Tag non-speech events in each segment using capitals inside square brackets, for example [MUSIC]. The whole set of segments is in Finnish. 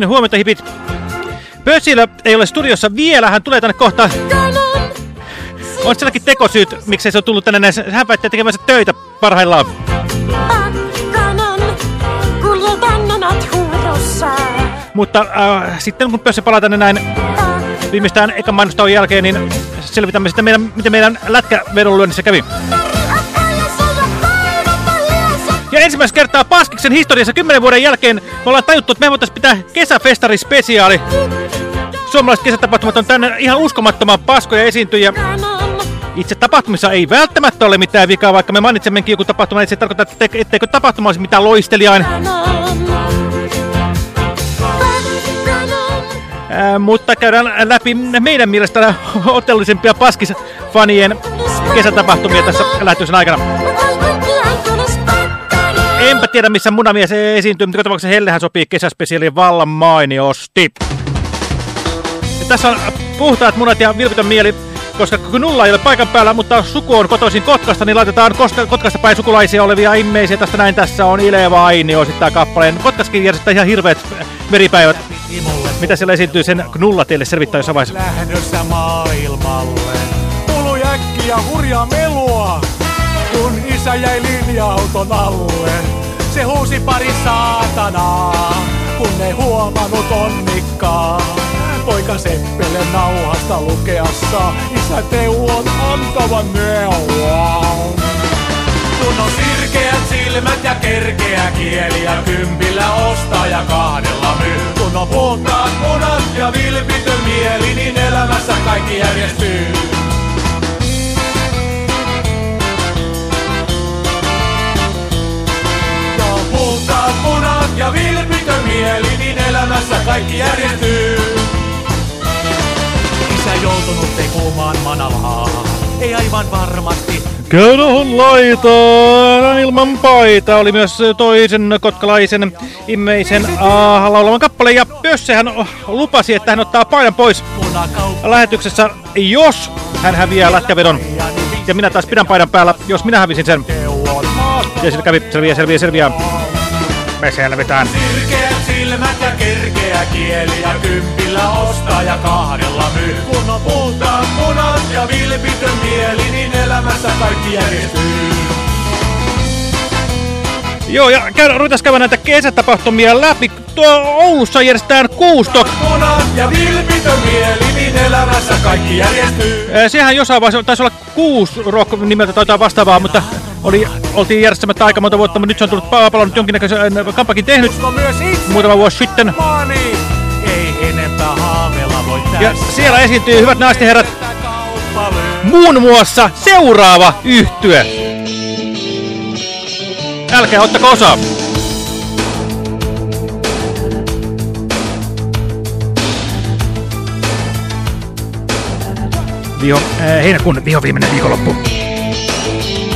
Niin, huomenta hipit. Pössilö ei ole studiossa vielä, hän tulee tänne kohta. On sielläkin tekosyyt, miksei se on tullut tänne. Hän väittää tekemänsä töitä parhaillaan. Mutta äh, sitten kun Pössi palaa tänne näin viimeistään ekan mainostawan jälkeen, niin selvitämme sitten, meidän, miten meidän lätkävedonlyönnissä kävi. Ensimmäistä kertaa Paskiksen historiassa kymmenen vuoden jälkeen me ollaan tajuttu, että me voitaisiin pitää kesäfestari-spesiaali. Suomalaiset kesätapahtumat on tänne ihan uskomattoman paskoja esiintyjä. Itse tapahtumissa ei välttämättä ole mitään vikaa, vaikka me mainitsemmekin joku tapahtuma, niin se tarkoittaa, että etteikö tapahtuma olisi mitään loistelijain. Ää, mutta käydään läpi meidän mielestä ottellisempia Paskis-fanien kesätapahtumia tässä lähetyksen aikana. Enpä tiedä, missä munamies esiintyy, mutta tapauksessa Hellehän sopii kesäspesiaalien vallan mainiosti. Ja tässä on puhtaat munat ja vilpitön mieli, koska nulla ei ole paikan päällä, mutta suku on kotoisin Kotkasta, niin laitetaan Kotkasta päin sukulaisia olevia immeisiä. Tästä näin tässä on Ile Vainio sitten kappaleen. Kotkaskin järjestää ihan hirveät veripäivät. Mitä siellä esiintyy, sen Knulla teille selvittää jossain vaiheessa. Lähdössä maailmalle. Kuulu jäkkiä hurjaa melua, kun isä jäi linja-auton alle. Se huusi pari saatanaa, kun ei huomannut onnikkaa. Poika Seppele nauhasta lukeassa, isä Teuon antavan neuvoa. Kun on sirkeät silmät ja kerkeä kieli ja kympillä ostaa ja kahdella myy. Kun on puhtaat munat ja vilpitön mieli, niin elämässä kaikki järjestyy. Munat ja vilpitön mieli, niin elämässä kaikki järjestyy. Isä joutunut tekemään manalaa, ei aivan varmasti Köydöhön laitaan ilman paita oli myös toisen kotkalaisen immeisen laulaman kappaleen. Ja Pössehän lupasi, että hän ottaa paidan pois lähetyksessä, jos hän häviää lätkävedon. Ja minä taas pidän paidan päällä, jos minä hävisin sen. Ja sillä kävi selviä, selviä, selviä. Me selvitään. Sirkeät silmät ja kerkeä kieli ja kympillä ostaa ja kahdella myy. Kun on puhtaat munat ja vilpitön mieli, niin elämässä kaikki järjestyy. Joo, ja käydään, ruvetaan käymään näitä kesätapahtumia läpi. Tuo Oulussa järjestetään kuustok. Munat ja vilpitön mieli, niin elämässä kaikki järjestyy. Eh, Sehän jossain vaiheessa taisi olla kuusi rock nimeltä tai jotain vastaavaa, mutta oli, oltiin järjestämättä aika monta vuotta, mutta nyt se on tullut Paapalo nyt jonkinnäköisen äh, kampakin tehnyt muutama vuosi sitten. Ja siellä esiintyy, hyvät naiset ja herrat, muun muassa seuraava yhtye. Älkää ottako osaa. Viho, äh, heinäkuun viho viimeinen viikonloppu.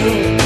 you.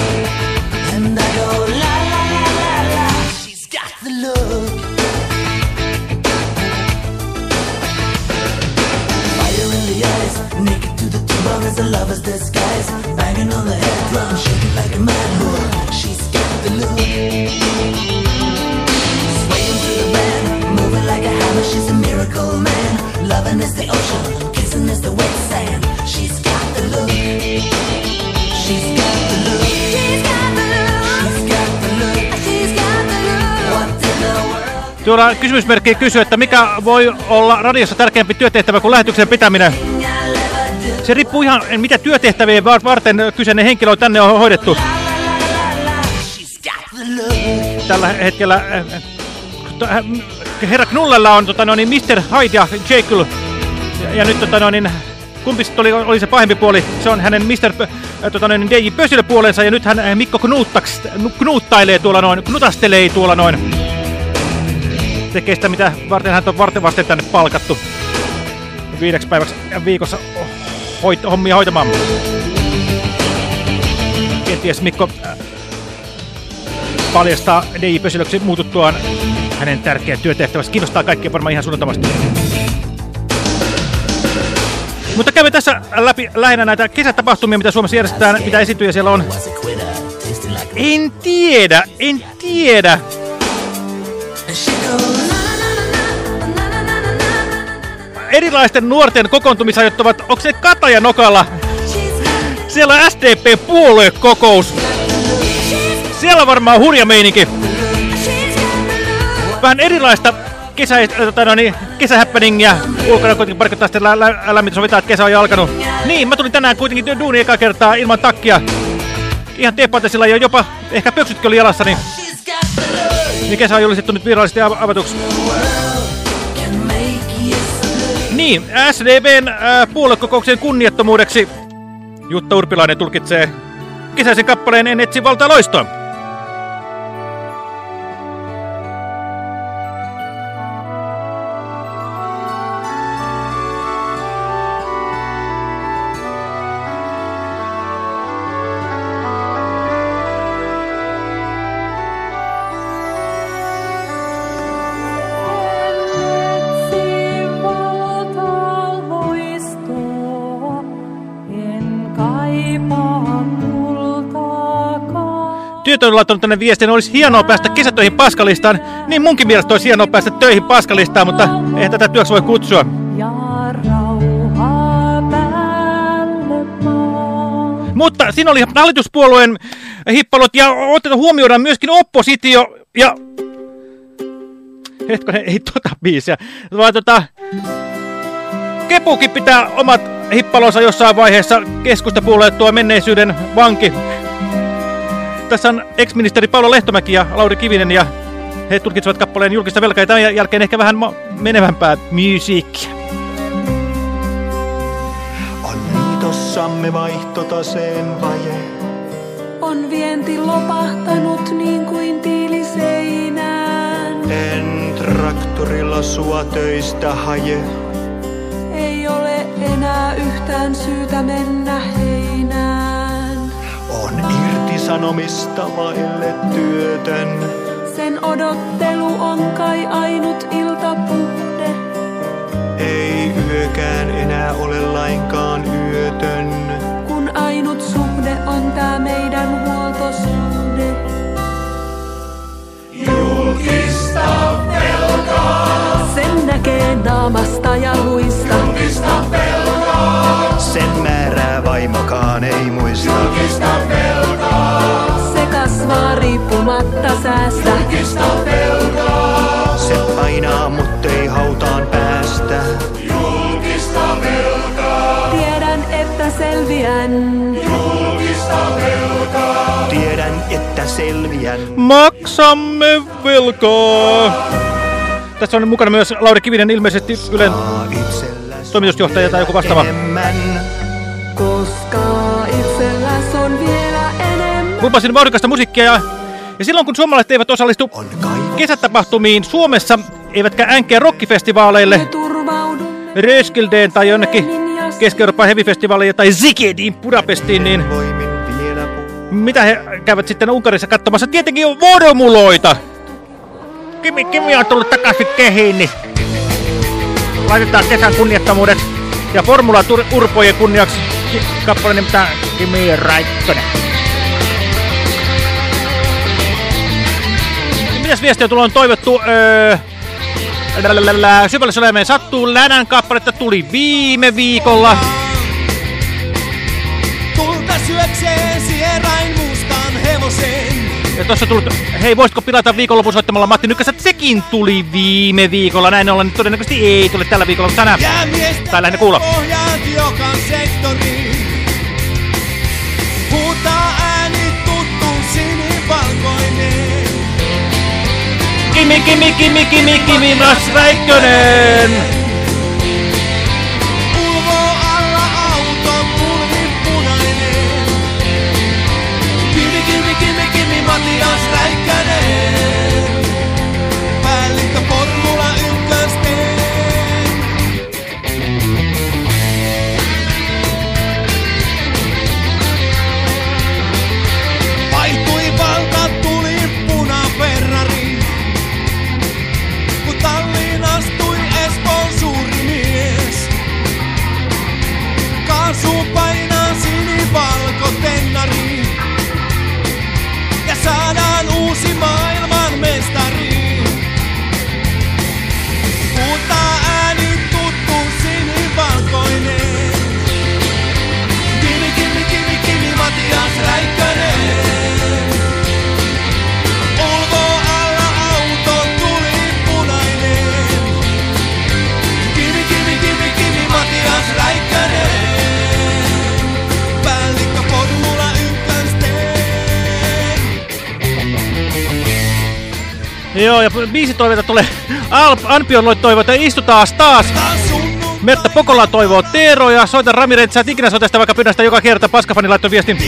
Tuolla kysymysmerkki kysyy, että mikä voi olla radiossa tärkeämpi työtehtävä kuin lähetyksen pitäminen. Se riippuu ihan, mitä työtehtäviä var- varten kyseinen henkilö tänne on hoidettu. Tällä hetkellä äh, äh, herra Knullella on tota, no, niin Mr. Hyde ja Jekyll. Ja, ja nyt tota, no, niin, kumpi oli, oli se pahempi puoli. Se on hänen Mr. P, äh, tota noin, DJ Pösilö puolensa ja nyt hän Mikko knuuttailee tuolla noin, knutastelee tuolla noin. Tekee sitä, mitä varten hän on varten vasten tänne palkattu. Viideksi päiväksi viikossa hoit, hommia hoitamaan. Kenties Mikko äh, paljastaa DJ Pösilöksi muututtuaan hänen tärkeä työtehtävässä. Kiinnostaa kaikkia varmaan ihan suunnattomasti. Mutta käymme tässä läpi lähinnä näitä kesätapahtumia, mitä Suomessa järjestetään, mitä esiintyjä siellä on. En tiedä, en tiedä. Erilaisten nuorten kokoontumisajat ovat, onko se Kataja? Siellä on SDP-puoluekokous. Siellä on varmaan hurja meininki. Vähän erilaista kesä, tota, no niin, kesähäppäningiä. Ulkona kuitenkin parikottaa sitten lä lä lämmitys sovitaan, että kesä on jo alkanut. Niin, mä tulin tänään kuitenkin duuni eka kertaa ilman takkia. Ihan teepaatasilla ja jopa ehkä pöksytkin oli jalassa, niin, niin kesä on julistettu nyt virallisesti av avatuksi. Niin, SDBn äh, puoluekokouksen kunniattomuudeksi Jutta Urpilainen tulkitsee kesäisen kappaleen En etsi valtaa loistoa. Työt on laittanut tänne viestin, olisi hienoa päästä kesätöihin paskalistaan. Niin munkin mielestä olisi hienoa päästä töihin paskalistaan, mutta eihän tätä työksi voi kutsua. Mutta siinä oli hallituspuolueen hippalot ja otetaan huomioidaan myöskin oppositio ja... Hetkonen, ei tota biisiä. Vaan tota... Kepukin pitää omat hippalonsa jossain vaiheessa keskustapuolueet tuo menneisyyden vanki. Tässä on ex-ministeri Paula Lehtomäki ja Lauri Kivinen ja he tulkitsevat kappaleen julkista velkaa ja tämän jälkeen ehkä vähän menevämpää musiikkia. On liitossamme vaihtotaseen vaje. On vienti lopahtanut niin kuin tiiliseinään. En traktorilla sua töistä haje. Ei ole enää yhtään syytä mennä heinään. On irtisanomista vaille työtön. Sen odottelu on kai ainut iltapuhde. Ei yökään enää ole lainkaan yötön. Kun ainut suhde on tää meidän huoltosuhde. Julkista velkaa, Sen näkee naamasta ja luista. julkista velkaa, Sen määrää vaimokaan ei muista. julkista velkaa, riippumatta säästä. julkista velkaa, Se painaa muttei hautaan päästä. julkista velkaa, Tiedän, että selviän. julkista velkaa. Tiedän, että selviän. Maksamme velkaa. Tässä on mukana myös Lauri Kivinen, ilmeisesti Ylen toimitusjohtaja tai joku vastaava. enemmän. Lupasin vauhdikasta musiikkia ja, ja silloin kun suomalaiset eivät osallistu kesätapahtumiin Suomessa, eivätkä änkeä rockifestivaaleille, Röskildeen tai jonnekin Keski-Euroopan heavy-festivaaliin tai Zigediin Budapestiin, niin mitä he käyvät sitten Unkarissa katsomassa? Tietenkin on vormuloita. Kimi, Kimi on tullut takaisin kehiin, niin laitetaan kesän kunniattomuudet ja Formula Urpojen kunniaksi kappale nimeltään Kimi Räikkönen. Mitäs viestiä tulla on toivottu? Öö, Syvälle Solemeen sattuu länän kappaletta tuli viime viikolla. Tulta syöksee sierain mustan hevosen. Ja tuossa tullut, hei voisitko pilata viikonlopun soittamalla Matti Nykkäs, että sekin tuli viime viikolla. Näin ollen todennäköisesti ei tule tällä viikolla, mutta tänään. Tai lähinnä kuulla. pohjat joka sektoriin. Kimi, Kimi, Kimi, Kimi, Kimi, Ras Räikkönen! Joo, ja biisi toiveita tulee. Alp, Anpion loi toivoa, että taas. Sunnuntai. Mertta Pokola toivoo Teero ja soita Ramirentti. Sä et ikinä soita sitä, vaikka pyydän sitä joka kerta. Paskafani laittoi viestin.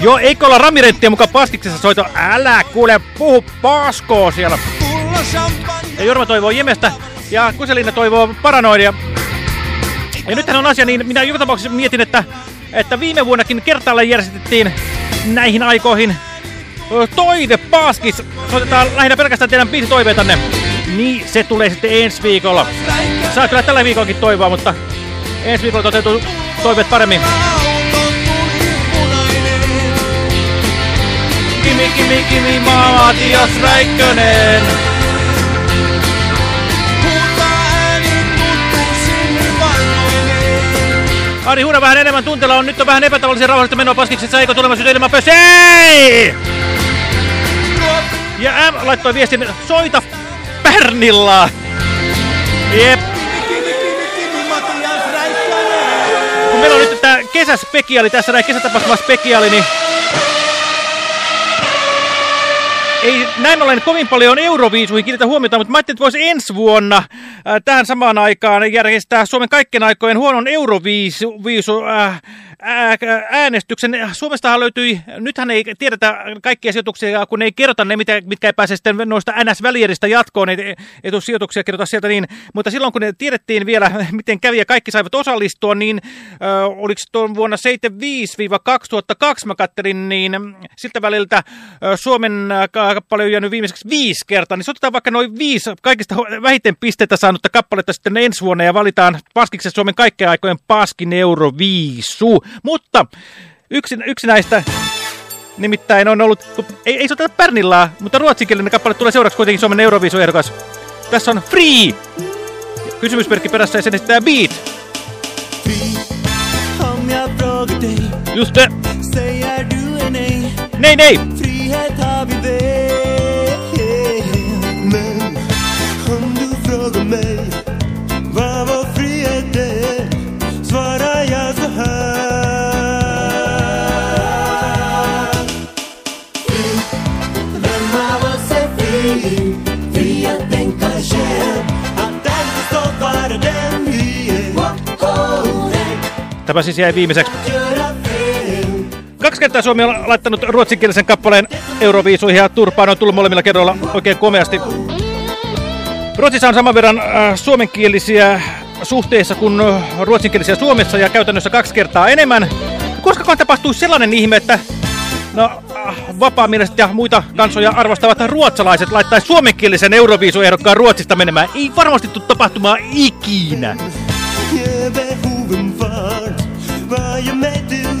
Joo, eikö olla Ramirenttiä mukaan paskiksessa soito? Älä kuule, puhu paskoo siellä. Ja Jorma toivoo Jemestä ja Kuselina toivoo Paranoidia. Ja nythän on asia niin, minä joka tapauksessa mietin, että, että viime vuonnakin kertaalle järjestettiin näihin aikoihin toive paskis. Soitetaan lähinnä pelkästään teidän biisi toiveitanne. Niin, se tulee sitten ensi viikolla. Saa kyllä tällä viikollakin toivoa, mutta ensi viikolla toteutuu toiveet paremmin. Kimi, kimi, kimi, Matias Räikkönen. Ari huuda vähän enemmän tunteella on. Nyt on vähän epätavallisen rauhallista menoa paskiksessa. Eikö tulemaan syytä ilman pössä? Ei! Ja M laittoi viestin, soita Pärnilla. Jep. Kun meillä on nyt tää kesäspeciaali tässä, näin kesätapahtuma spesiaali, niin... Ei näin ollen kovin paljon Euroviisuihin kiinnitä huomiota, mutta mä ajattelin, että voisi ensi vuonna äh, tähän samaan aikaan järjestää Suomen kaikkien aikojen huonon Euroviisu äh, äänestyksen. Suomestahan löytyi, nythän ei tiedetä kaikkia sijoituksia, kun ei kerrota ne, mitä, mitkä ei pääse sitten noista NS-välieristä jatkoon, ei, ei sijoituksia kerrota sieltä niin, mutta silloin kun ne tiedettiin vielä, [LAUGHS] miten kävi ja kaikki saivat osallistua, niin äh, oliko tuon vuonna 75-2002 mä kattelin, niin siltä väliltä äh, Suomen äh, kappale on jäänyt viimeiseksi viisi kertaa, niin otetaan vaikka noin viisi kaikista vähiten pisteitä saanutta kappaletta sitten ensi vuonna ja valitaan paskiksi Suomen kaikkien aikojen paskin Euroviisu. Mutta yksi, yksi näistä nimittäin on ollut, kun ei, ei se oteta Pärnillaa, mutta ruotsinkielinen kappale tulee seuraavaksi kuitenkin Suomen Euroviisu-ehdokas. Tässä on Free! Kysymysmerkki perässä ja sen esittää Beat. Just det. säger du nej? Nej, nej! Frihet har vi Men om du frågar mig Vad vår frihet är Tämä siis jäi viimeiseksi. Kaksi kertaa Suomi on laittanut ruotsinkielisen kappaleen Euroviisuihin ja turpaan on tullut molemmilla kerroilla oikein komeasti. Ruotsissa on saman verran äh, suomenkielisiä suhteessa kuin äh, ruotsinkielisiä Suomessa ja käytännössä kaksi kertaa enemmän. Koska tapahtuisi sellainen ihme, että no, äh, vapaamieliset ja muita kansoja arvostavat ruotsalaiset laittaisi suomenkielisen Euroviisuehdokkaan Ruotsista menemään. Ei varmasti tule tapahtumaan ikinä. Medelslag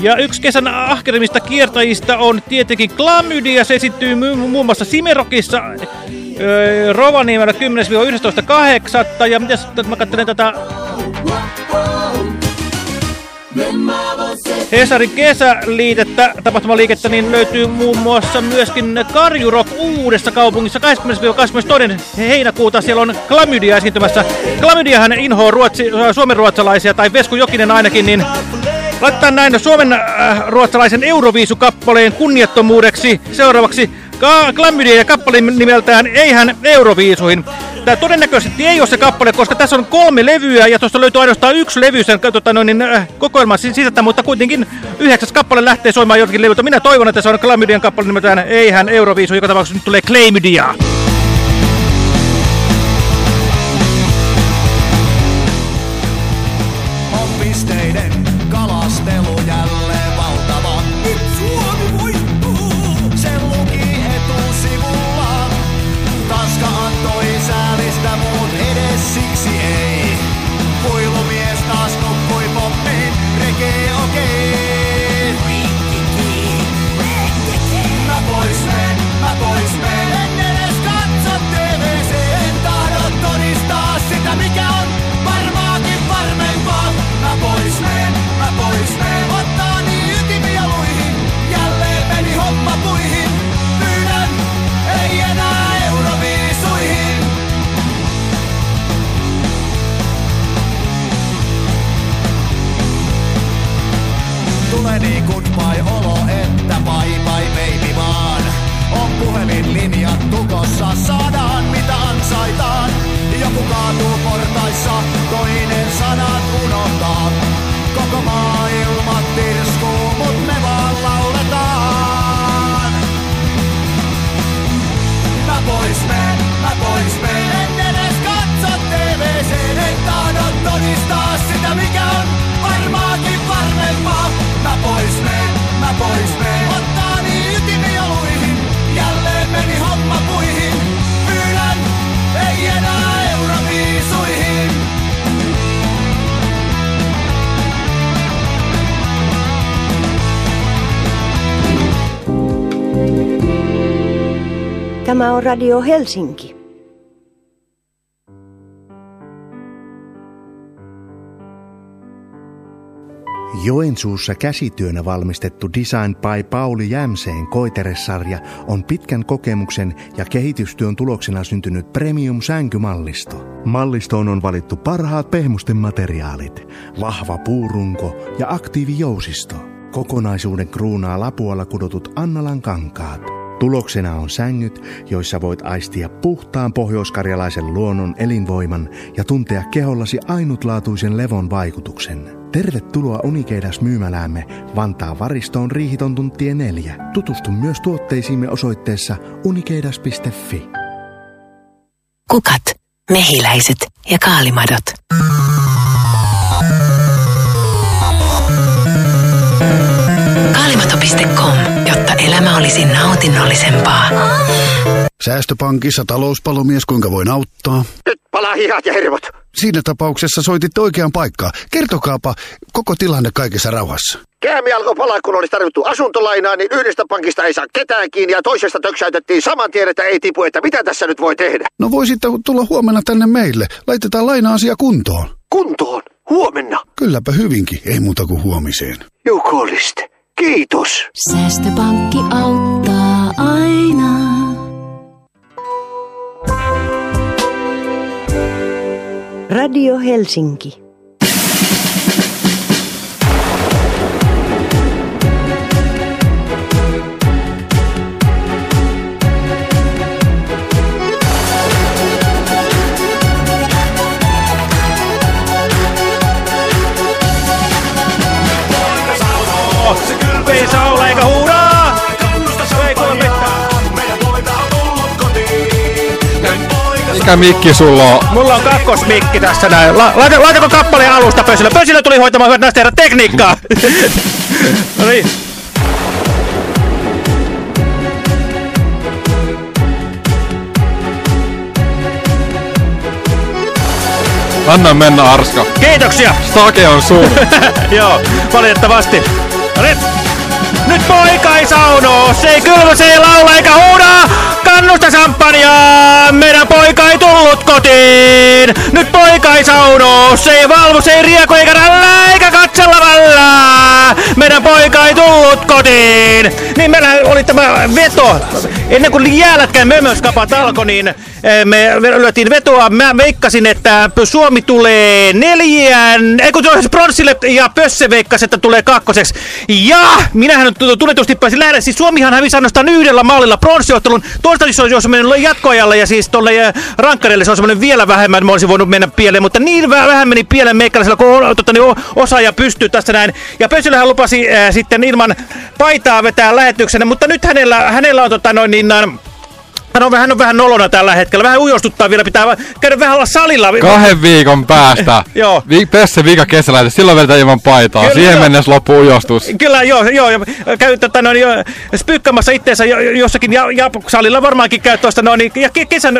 Ja yksi kesän ahkerimmista kiertäjistä on tietenkin Klamydia. Se esittyy mu muun muassa Simerokissa öö, Rovaniemellä 10-11.8. Ja mitäs mä katselen tätä Hesarin kesäliitettä, tapahtumaliikettä, niin löytyy muun muassa myöskin Karjurok uudessa kaupungissa 20-22. heinäkuuta. Siellä on Klamydia esiintymässä. Klamydiahan inhoa ruotsi, suomenruotsalaisia, tai Vesku Jokinen ainakin, niin laittaa näin Suomen äh, ruotsalaisen Euroviisukappaleen kunniattomuudeksi seuraavaksi Klamydia ja kappaleen nimeltään Eihän Euroviisuihin. Tämä todennäköisesti ei ole se kappale, koska tässä on kolme levyä ja tuosta löytyy ainoastaan yksi levy sen tota, noin, äh, kokoelman sisältä, mutta kuitenkin yhdeksäs kappale lähtee soimaan jotakin levyltä. Minä toivon, että se on Klamydian kappale nimeltään Eihän Euroviisu, joka tapauksessa nyt tulee Klamydia. Pois jaluihin, jälleen meni homma puihin. Pyydän, ei enää euroviisuihin. Tämä on Radio Helsinki. Joensuussa käsityönä valmistettu Design by Pauli Jämseen koiteresarja on pitkän kokemuksen ja kehitystyön tuloksena syntynyt premium-sänkymallisto. Mallistoon on valittu parhaat pehmusten materiaalit, vahva puurunko ja aktiivijousisto. Kokonaisuuden kruunaa Lapualla kudotut Annalan kankaat. Tuloksena on sängyt, joissa voit aistia puhtaan pohjoiskarjalaisen luonnon elinvoiman ja tuntea kehollasi ainutlaatuisen levon vaikutuksen. Tervetuloa Unikeidas myymäläämme Vantaa Varistoon Riihiton tie 4. Tutustu myös tuotteisiimme osoitteessa unikeidas.fi. Kukat, mehiläiset ja kaalimadot. Elämä olisi nautinnollisempaa. Säästöpankissa talouspalomies, kuinka voin auttaa? Nyt palaa hihat ja hermot. Siinä tapauksessa soititte oikeaan paikkaan. Kertokaapa koko tilanne kaikessa rauhassa. Käämi alkoi palaa, kun olisi tarvittu asuntolainaa, niin yhdestä pankista ei saa ketään kiinni ja toisesta töksäytettiin saman tien, että ei tipu, että mitä tässä nyt voi tehdä. No voisitte tulla huomenna tänne meille. Laitetaan laina-asia kuntoon. Kuntoon? Huomenna? Kylläpä hyvinkin, ei muuta kuin huomiseen. Jukoliste. Kiitos. Säästöpankki auttaa aina. Radio Helsinki. Mikä mikki sulla on? Mulla on kakkosmikki tässä näin. La laita, laitako kappaleen alusta Pösilö? Pösilö tuli hoitamaan hyvät näistä herrat tekniikkaa. [LAUGHS] no niin. Anna mennä Arska. Kiitoksia. Sake on sun. [LAUGHS] Joo, valitettavasti. No nyt. Nyt poika ei saunoo, se ei kylmä, se ei laula eikä huuda. Kannusta sampanjaa, meidän poika ei tullut kotiin. Nyt poika ei saunoo, se ei valvo, se ei rieko eikä rällää eikä katsella vällää. Meidän poika ei tullut kotiin. Niin meillä oli tämä veto. Ennen kuin jäälätkään mömöskapat alkoi, niin eh, me lyötiin vetoa. Mä veikkasin, että Suomi tulee neljään, ei kun se pronssille ja Pösse veikkasi, että tulee kakkoseksi. Ja minähän tunnetusti pääsin lähdä. Siis Suomihan hävisi ainoastaan yhdellä mallilla pronssiottelun. Toista siis olisi mennyt jatkoajalle ja siis tuolle eh, rankkareille se on semmoinen vielä vähemmän. Mä olisin voinut mennä pieleen, mutta niin vä- vähän meni pieleen meikäläisellä, kun totta, niin osaaja pystyy tässä näin. Ja Pössillähän lupasi äh, sitten ilman paitaa vetää lähetyksenä, mutta nyt hänellä, hänellä on tota noin niin... Äh, hän on vähän, on vähän nolona tällä hetkellä. Vähän ujostuttaa vielä. Pitää käydä vähän olla salilla. Kahden viikon päästä. [LAUGHS] Joo. Vi Pesse vika kesällä, silloin vedetään ilman paitaa. Kyllä, Siihen mennessä loppuu ujostus. Kyllä, joo, joo. Ja käy tota, noin, jo, spyykkaamassa itseensä jo, jossakin ja, ja, salilla varmaankin käy tuosta noin. niin- Ja ke, kesän,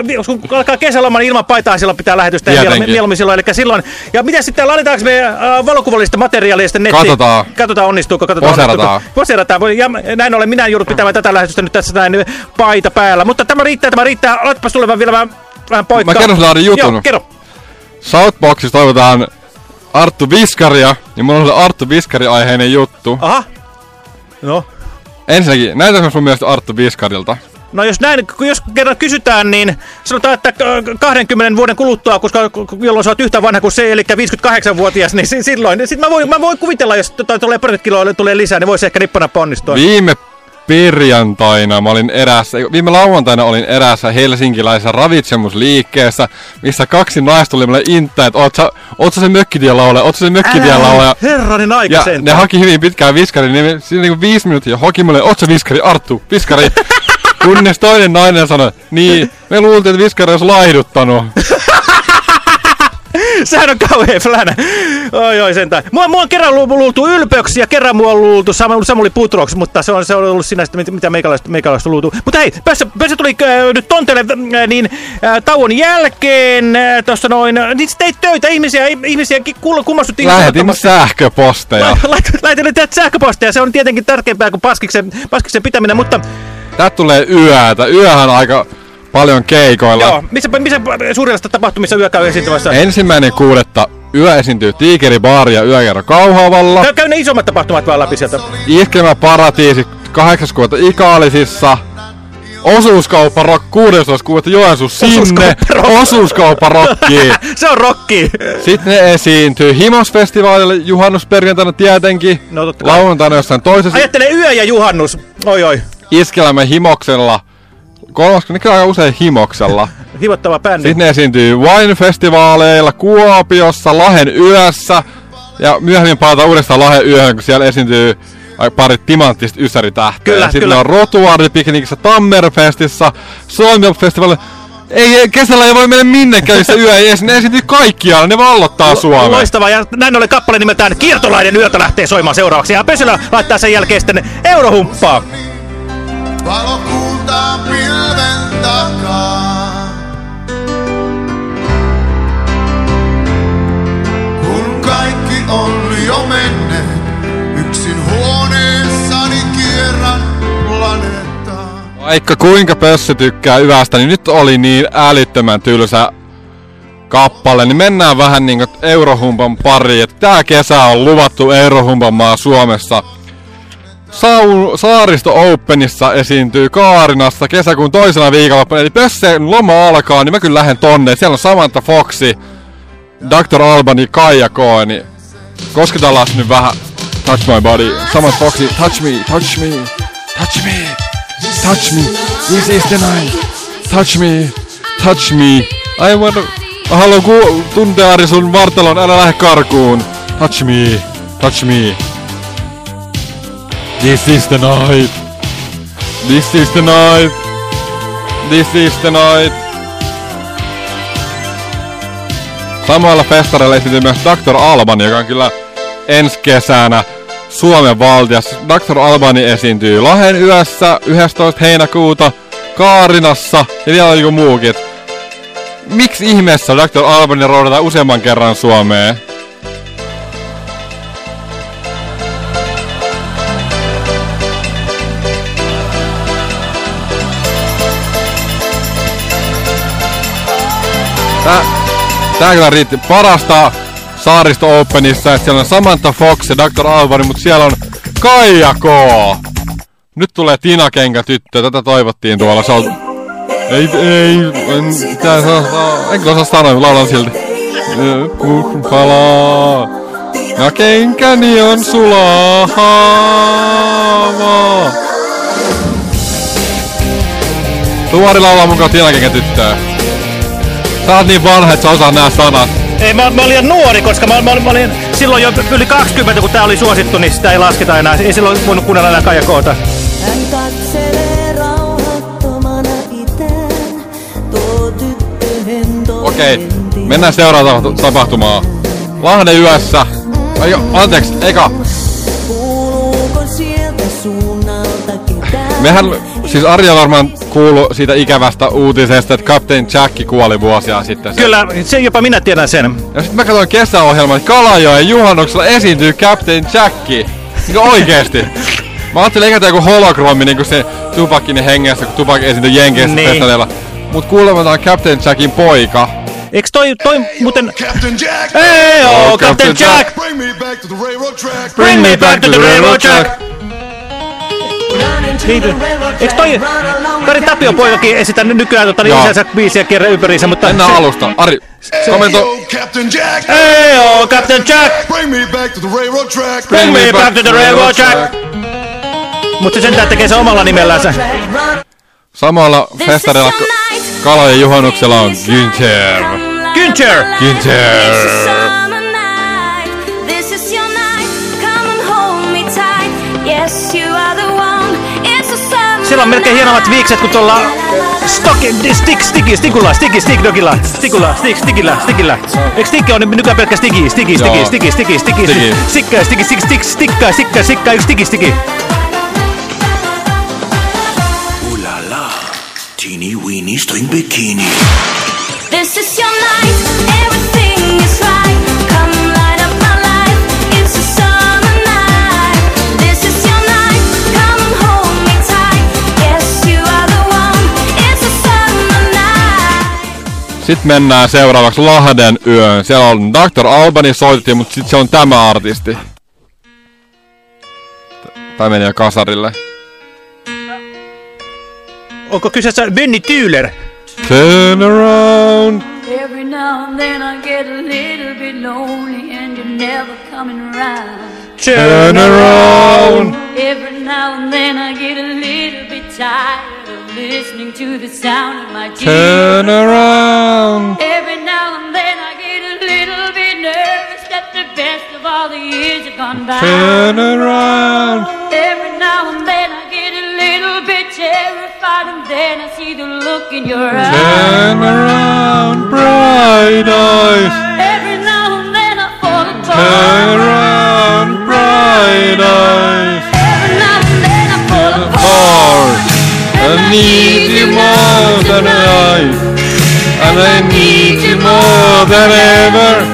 kun alkaa kesäloma, niin ilman paitaa silloin pitää lähetystä. mieluummin- Mieluummin silloin. Eli silloin. Ja mitä sitten, laitetaanko me äh, valokuvallista materiaalia sitten nettiin? Katsotaan. Katsotaan onnistuuko. Katsotaan, Poserataan. onnistuuko. Poserataan. Ja näin ollen minä joudun pitämään tätä lähetystä nyt tässä näin paita päällä. Mutta tämä riittää, tämä riittää. Laitapas sulle vielä vähän, vähän poikkaa. Mä kerron sulle Ari jutun. Joo, kerro. Southboxissa toivotaan Arttu Viskaria, ja mulla on Arttu Viskari-aiheinen juttu. Aha. No. Ensinnäkin, näytätkö sun mielestä Arttu Viskarilta? No jos näin, jos kerran kysytään, niin sanotaan, että k- 20 vuoden kuluttua, koska jolloin sä oot yhtä vanha kuin se, eli 58-vuotias, niin si- silloin, sit mä voin, mä voin kuvitella, jos tota, tulee parit kiloa tulee lisää, niin voisi ehkä nippanappa onnistua. Viime perjantaina mä olin erässä, viime lauantaina olin erässä helsinkiläisessä ravitsemusliikkeessä, missä kaksi naista tuli mulle inttää, että oot sä, oot sä se mökkitien laulaja, oot sä se mökkitien laulaja. Herranen aika Ja ne haki hyvin pitkään viskari, niin siinä niinku viisi minuuttia hoki mulle, oot sä viskari, Arttu, viskari. [LAUGHS] Kunnes toinen nainen sanoi, niin, me luultiin, että viskari olisi laihduttanut. [LAUGHS] [LAUGHS] Sehän on kauhean flänä. Oi, oi, sentään. Mua, mua on kerran lu- luultu ylpeöksi ja kerran mua on luultu Sam- Samuli Putroksi, mutta se on, se on ollut sinä, mit- mitä meikäläistä, meikäläistä luultu. Mutta hei, päässä, päässä tuli äh, nyt tontelle äh, niin äh, tauon jälkeen äh, tuossa noin, äh, niin teit töitä, ihmisiä, ihmisiä kuul- kummastuttiin. Lähetin sähköposteja. Laitan teet sähköpostia, se on tietenkin tärkeämpää kuin paskiksen, paskiksen pitäminen, mutta Tää tulee yötä. Yöhän aika paljon keikoilla. joo, missä, missä suurista tapahtumissa yö käy esiintymässä? Ensimmäinen kuudetta yö esiintyy Tiikeri Baari ja Yökerro Kauhavalla. Käy, käy ne isommat tapahtumat vaan läpi sieltä. Iskelmä Paratiisi 8 kuuta Ikaalisissa. Osuuskauppa Rock 16 kuuta Joensuus sinne. Osuuskauppa Rocki. [LAUGHS] se on rokki. Sitten ne esiintyy Himosfestivaalille juhannusperjantaina tietenkin. No totta kai. Lauantaina jossain toisessa. Ajattele yö ja juhannus. Oi oi. Iskelmä Himoksella. Kolmas, ne käy aika usein Himoksella. [LAUGHS] Hivottava bändi. Sitten ne esiintyy Wine-festivaaleilla Kuopiossa, Lahen yössä. Ja myöhemmin palataan uudestaan Lahen yöhön, kun siellä esiintyy pari timanttista ysäritähteä. Kyllä, Sitten kyllä. ne on Rotuaaripiknikissä Tammerfestissä, Suomi-festivaalilla. Ei, kesällä ei voi mennä minnekään, jos se yö ei esi- ne esiintyy kaikkialla, ne vallottaa Suomea. Loistavaa, ja näin ollen kappale nimeltään Kiertolainen yötä lähtee soimaan seuraavaksi. Ja Pesylä laittaa sen jälkeen sitten Eurohumppaa. Valo Vaikka kuinka pössö tykkää yvästä, niin nyt oli niin älyttömän tylsä kappale, niin mennään vähän niinku Eurohumpan pariin. että Tää kesä on luvattu Eurohumpan maa Suomessa. Sau, Saaristo Openissa esiintyy Kaarinassa kesäkuun toisena viikonloppuna. Eli Pössen loma alkaa, niin mä kyllä lähden tonne. Siellä on Samantha Foxi, Dr. Albany, Kaija K. Niin kosketellaan nyt vähän. Touch my body. Samantha Foxi, touch me, touch me, touch me. Touch me, this is the night. Touch me, touch me. I wanna... Mä haluan ku- tuntea sun vartalon, älä lähde karkuun. Touch me, touch me. This is the night. This is the night. This is the night. Samoilla festareilla esiintyi myös Dr. Alban, joka on kyllä ensi kesänä Suomen valtias. Dr. Albani esiintyy Lahen yössä 11. heinäkuuta Kaarinassa ja vielä joku muukin. Miksi ihmeessä Dr. Albani roudataan useamman kerran Suomeen? Tää, tää kyllä riitti parasta Saaristo Openissa, että siellä on Samantha Fox ja Dr. Albani, mutta siellä on Kaija K. Nyt tulee Tina Kenkä tyttö, tätä toivottiin tuolla. Se on... Ei, ei, en, tää, saa, enkä osaa sanoa, laulan silti. Palaa, ja kenkäni on sulahava. Tuori laulaa mukaan Tina Kenkä tyttöä. Sä oot niin vanha, et sä osaa nää sanat. Ei, mä, mä olin liian nuori, koska mä, mä, mä olin silloin jo yli 20, kun tää oli suosittu, niin sitä ei lasketa enää. Ei silloin voinut kuunnella enää Kaija Koota. Hän katselee rauhattomana itään, tuo tyttö hento Okei, mennään seuraavaan tapahtumaan. Lahden yössä. Ai, jo, anteeksi, eka. Mehän, siis Arja varmaan kuulu siitä ikävästä uutisesta, että Captain Jack kuoli vuosia sitten. Kyllä, se jopa minä tiedän sen. Ja sitten mä katsoin kesäohjelman, että Kalajoen juhannuksella esiintyy Captain Jack. Niin oikeesti. Mä ajattelin eikä joku hologrammi niinku se Tupakin hengessä, kun Tupak esiintyi Jenkeissä Niin. festareilla. Mut kuulemma tää on Captain Jackin poika. Eiks toi, toi muuten... Captain Jack! Hey, oh, Oh, Captain Captain Jack! Bring me back to the railroad track! Bring me back to the railroad track! Niin, eikö toi Kari Tapio poikakin esitä ny- nykyään tota, niin isänsä biisiä kierrä ympäriinsä, mutta... Mennään se- alusta. Ari, komento. Captain Jack! Hey, oh, Captain Jack! Bring me back to the railroad track! Bring me back to the railroad track! Mutta se sentään tekee se omalla nimellänsä. Samalla festarilla kalojen juhannuksella on Günther. Günther! Günther. Siellä on melkein hienommat viikset kuin tuolla Stoki, stick, sticky, stikulla, sticky, stickdogilla, stikulla, stick, stickillä, stickillä. Eikö stikki on nykyään pelkkä sticky, sticky, sticky, sticky, sticky, sticky, Sticky. stikka, sticky, stick, stick, stikka, stikka, stikka, yksi sticky, sticky. Ooh la la, teeny weeny string bikini. This is your night, Sitten mennään seuraavaksi Lahden yön. Siellä on Dr. Albani soitettiin, mutta sitten se on tämä artisti. Tää meni jo kasarille. Onko kyseessä Benny Tyyler? Turn around. Every now and then I get a little bit lonely and you're never coming around. Turn around. Every now and then I get a little bit tired listening to the sound of my tears. Turn around. Every now and then I get a little bit nervous that the best of all the years have gone by. Turn around. Every now and then I get a little bit terrified and then I see the look in your eyes. Turn around, bright eyes. Every now and then I fall apart. Turn around, bright eyes. I need you more than I, and I need you more than ever.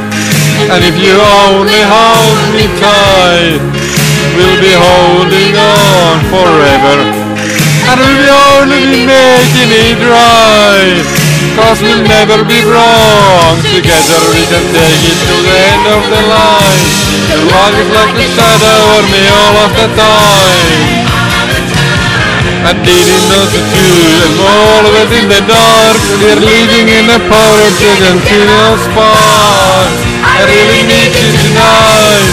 And if you only hold me tight, we'll be holding on forever. And we'll be only be making it right. Cause we'll never be wrong. Together we can take it to the end of the line. Your love is like a shadow on me all of the time. I didn't know the truth, I'm always in the dark. We're living in a poverty and funeral spot. I really need you tonight.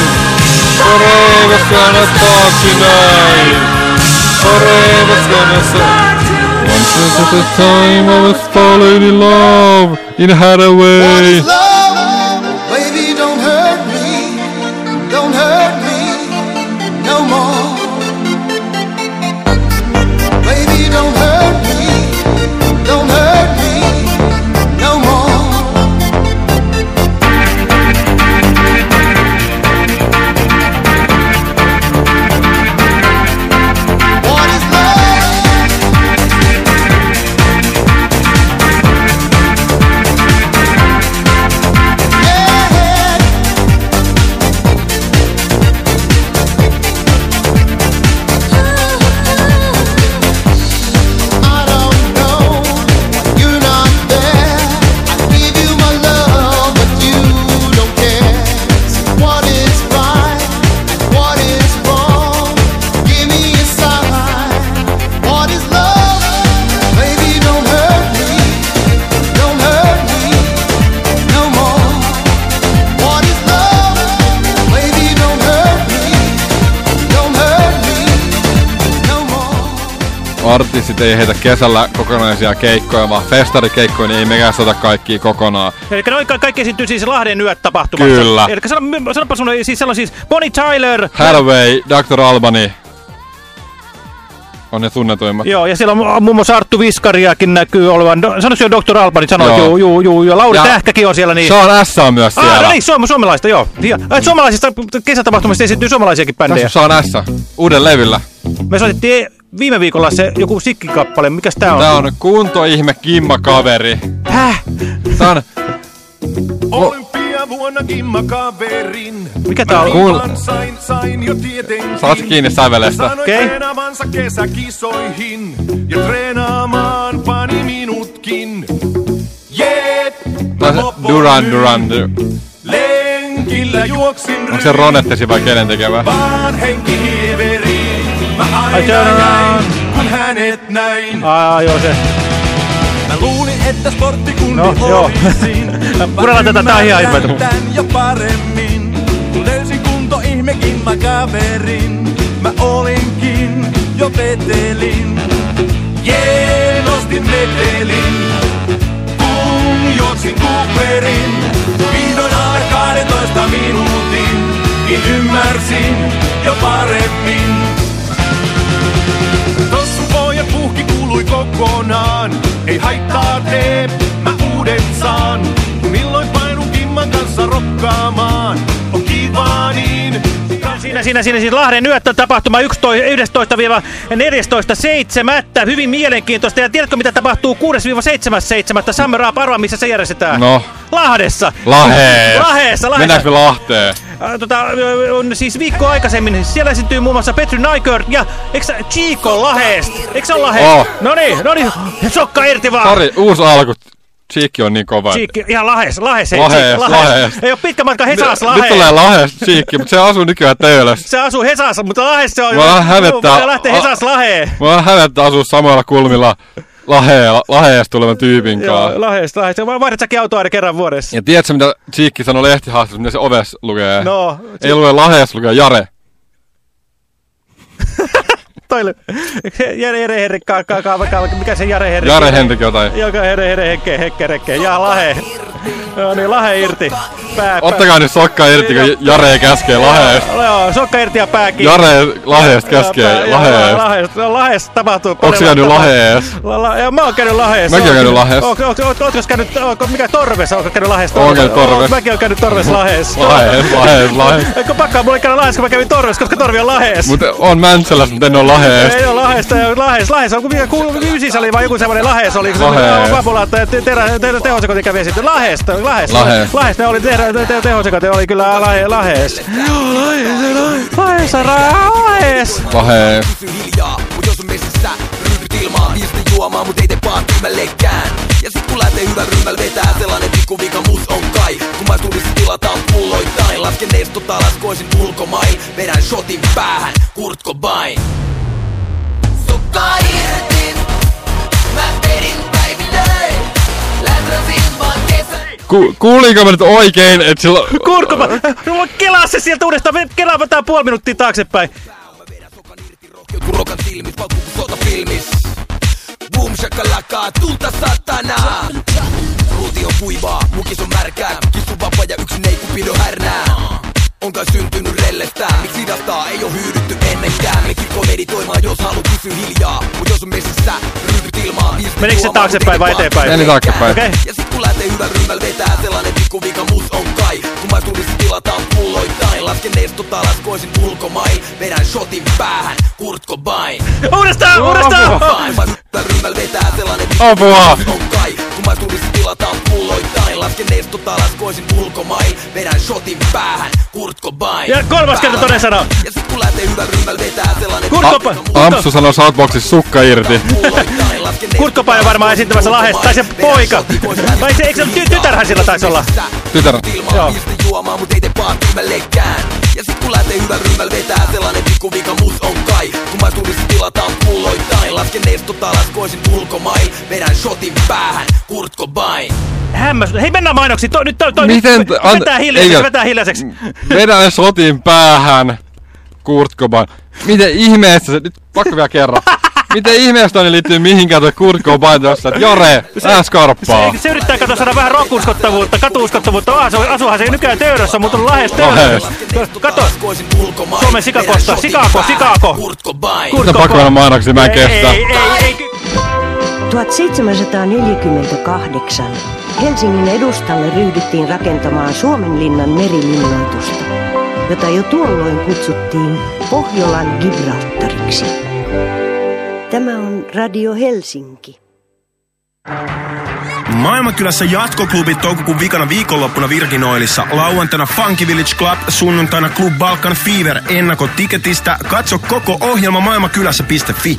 Forever's gonna talk tonight. Forever's gonna say. Once upon a time I was falling in love in Hathaway. Artistit ei heitä kesällä kokonaisia keikkoja, vaan festarikeikkoja, niin ei mekään sota kaikkia kokonaan. Eli noin ka- kaikki esiintyy siis Lahden yöt tapahtumassa. Kyllä. Eli sano, sanopa sun, siis siellä on siis Bonnie Tyler. Hathaway, Dr. Albany on ne tunnetuimmat. Joo, ja siellä on muun muassa Arttu Viskariakin näkyy olevan. Sanois jo Dr. Albani, sanoit, Joo. juu, juu, juu, ja Lauri Ja Tähkäkin on siellä. Niin... Sean S. on myös siellä. Ah, no niin, suom suomalaista, joo. Ja, äh, suomalaisista kesätapahtumista esiintyy suomalaisiakin bändejä. Tässä on S. Uuden levyllä. Me soitettiin viime viikolla se joku sikkikappale. Mikäs tää on? Tää on kuntoihme Kimma kaveri. Häh? Tää on... Vuonna kimma kaverin. Mikä tää on? Kuul- Sain, sain jo tietenkin. Saat kiinni sävelestä. Sanoi treenaavansa kesäkisoihin ja treenaamaan pani minutkin. Jeet, Tää on se Duran Duran. lenkillä juoksin Onko se Ronettesi vai kenen tekevä? vaan henki hieveriin. Mä I turn around, hänet näin. Aa, joo se. Mä luulin, että sporttikundi No, joo. [LAUGHS] Kuunnellaan tätä, tää on ihan. Vähemmän jo paremmin. Kun löysin kunto ihmekin mä kaverin. Mä olinkin jo vetelin. Jee, nostin metelin. Kun juoksin Cooperin. Vihdoin alle 12 minuutin. Niin ymmärsin jo paremmin. Tossu pojan puhki kuului kokonaan. Ei haittaa tee, mä uuden saan. Milloin painun kimman kanssa rokkaamaan? On kiva niin. Siinä, siinä, siinä, siinä Lahden yöttö tapahtuma 11-14-7. Hyvin mielenkiintoista. Ja tiedätkö, mitä tapahtuu 6-7.7. Summer Up, arvaa, missä se järjestetään? No. Lahdessa. Lahees. Laheessa, Laheessa. Mennäänkö me Lahteen? Äh, Tota, on siis viikko aikaisemmin. Siellä esiintyy muun muassa Petri Naikert ja eikö Chico Laheesta? Eikö se ole Laheesta? Oh. No niin, no niin. Sokka irti vaan. Pari, uusi alku. Cheekki on niin kova. Chiikki, ihan Lahes, Lahes, Chiikki, Lahees. Lahees. Ei ole pitkä matka Hesas, Nyt Lahees. tulee Lahees Cheekki, mutta se asuu nykyään Töölössä. Se asuu Hesassa, mutta Lahes se on... Mua hävettää- Voi lähteä Hesas Laheen. Mua hävettää asua samoilla kulmilla Laheen, Laheesta tulevan tyypin kanssa. Joo, Lahes, Lahes. Vai Vaihdat säkin autoa aina kerran vuodessa? Ja tiedätkö, mitä Cheekki sanoi lehtihaastattelussa, mitä se oves lukee? No, Ei lue Laheessa, lukee Jare. Toille. Jere, Jere Herri, ka, ka, ka, ka, mikä se Jare Herri? Jare Henrik jotain. Joka Jere Herri, Hekke, Hekke, Rekke. Ja Lahe. No niin, Lahe irti. Pää, Ottakaa nyt sokka irti, kun Jare käskee Laheesta. Pää. Joo, sokka irti ja pää kiinni. Jare Laheesta käskee Laheesta. Laheesta. Laheesta tapahtuu Onko paljon se käynyt. Laheessa? La, la, ja mä oon käynyt Laheessa. Mäkin oon käynyt Laheessa. Ootko, käynyt, mikä Torvessa, ootko käynyt Laheessa? Oon käynyt Torvessa. Mäkin oon käynyt Torvessa Laheessa. Laheessa, Laheessa, Laheessa. Eikö pakkaa, mulla ei käynyt Laheessa, kun mä kävin Torvessa, koska Torvi on Laheessa. Mutta on Mäntsälässä, mutta en oo Laheesta. Ei ole Laheesta, Laheessa, Laheessa, on mikä kuuluu Ysis oli vai joku semmoinen Laheessa oli, kun Laheessa. se Vapula, että te- terä- te- tehosekoti kävi sitten. Laheesta, Laheessa. Laheessa. Laheesta oli terä- te- te- tehosekoti, oli kyllä Lahe- jos on messissä, ryhdyt ilmaan, viistä juomaan, mut ei tee vaan tyhmällekään. Ja sit kun lähtee hyvän ryhmällä vetää, sellainen pikku vika mus on kai. Kun maisturissa tilataan pulloittain, lasken nestot alas, koisin ulkomail. Vedän shotin päähän, Kurt Cobain. Sukka irti, Ku, kuulinko mä nyt oikein, että sillä... Kurkuma, kelaa se sieltä uudestaan, kelaa tää puoli minuuttia taaksepäin. Rokan silmit, kun. Boom shakalaka, tulta satana. Ruuti on kuivaa, mukis on märkää. Kissu vapaa ja yksin ei kupido härnää. On kai syntynyt rellestää, miksi hidastaa, ei oo hyydytty ennenkään. Mekin komeditoimaan, jos haluat pysy hiljaa. Mut jos on messissä, ryhdyt ilmaan. viesti Menikö se taaksepäin vai eteenpäin? Meni taaksepäin. Okei. ja sit kun lähtee hyvän ryhmällä vetää Sellainen pikku vika mus on kai Kun maisturissa tilataan pulloittain Lasken nestot alas koisin ulkomail Vedän shotin päähän Kurt Cobain Uudestaan, uudestaan! Mä ryhmällä vetää Sellainen pikku Apua! vika mus on kai Kun maisturissa tilataan pulloittain Lasken nestot alas koisin ulkomail Vedän shotin päähän Kurt Cobain Ja kolmas kerta toden sana. Ja sit kun lähtee hyvän ryhmällä vetää Sellainen Kurt pikku Cobain. vika mus Ampsu sanoi Southboxissa sukka irti. pulloittain. Lasken Kurt Cobain on varmaan esiintymässä Lahdesta, tai se poika. Tai se, eikö se ty tytärhän sillä taisi olla? Tytär. Joo. Joo. juomaan, mut ei tee vaan tyhmällekään. Ja sit kun lähtee hyvän ryhmällä vetää, sellainen pikku vika mus on kai. Kun maisturissa tilataan pulloittain, lasken nestot alas, koisin ulkomail. Vedän shotin päähän, Kurt Cobain. Hämmäs. Hei, mennään mainoksiin. Toi, nyt toi, toi, Miten nyt, an- vetää hiljaiseksi, vetää hiljaiseksi. Vedän sotin päähän. Kurt Cobain. Miten ihmeessä se... Nyt pakko vielä kerran. Miten ihmeessä ne liittyy mihinkään toi Kurt Cobain tossa, että Jare, ää skarppaa. Se, se yrittää katsoa saada vähän rockuskottavuutta, katuuskottavuutta. Asu, asuhan se nykyään töydössä, mutta on Lahes. töydössä. Kato. Suomen sikakosta. Sikako, Sikako. Kurt Cobain. Kurt Mitä pakko mennä mainoksia, mä en Ei, kestä. ei, ei, ei. 1748 Helsingin edustalle ryhdyttiin rakentamaan Suomen linnan merilinnoitusta, jota jo tuolloin kutsuttiin Pohjolan Gibraltariksi. Tämä on Radio Helsinki. Maailmankylässä jatkoklubi toukokuun vikana viikonloppuna Virginoilissa. Lauantaina Funky Village Club, sunnuntaina Club Balkan Fever. Ennakot tiketistä. Katso koko ohjelma maailmankylässä.fi.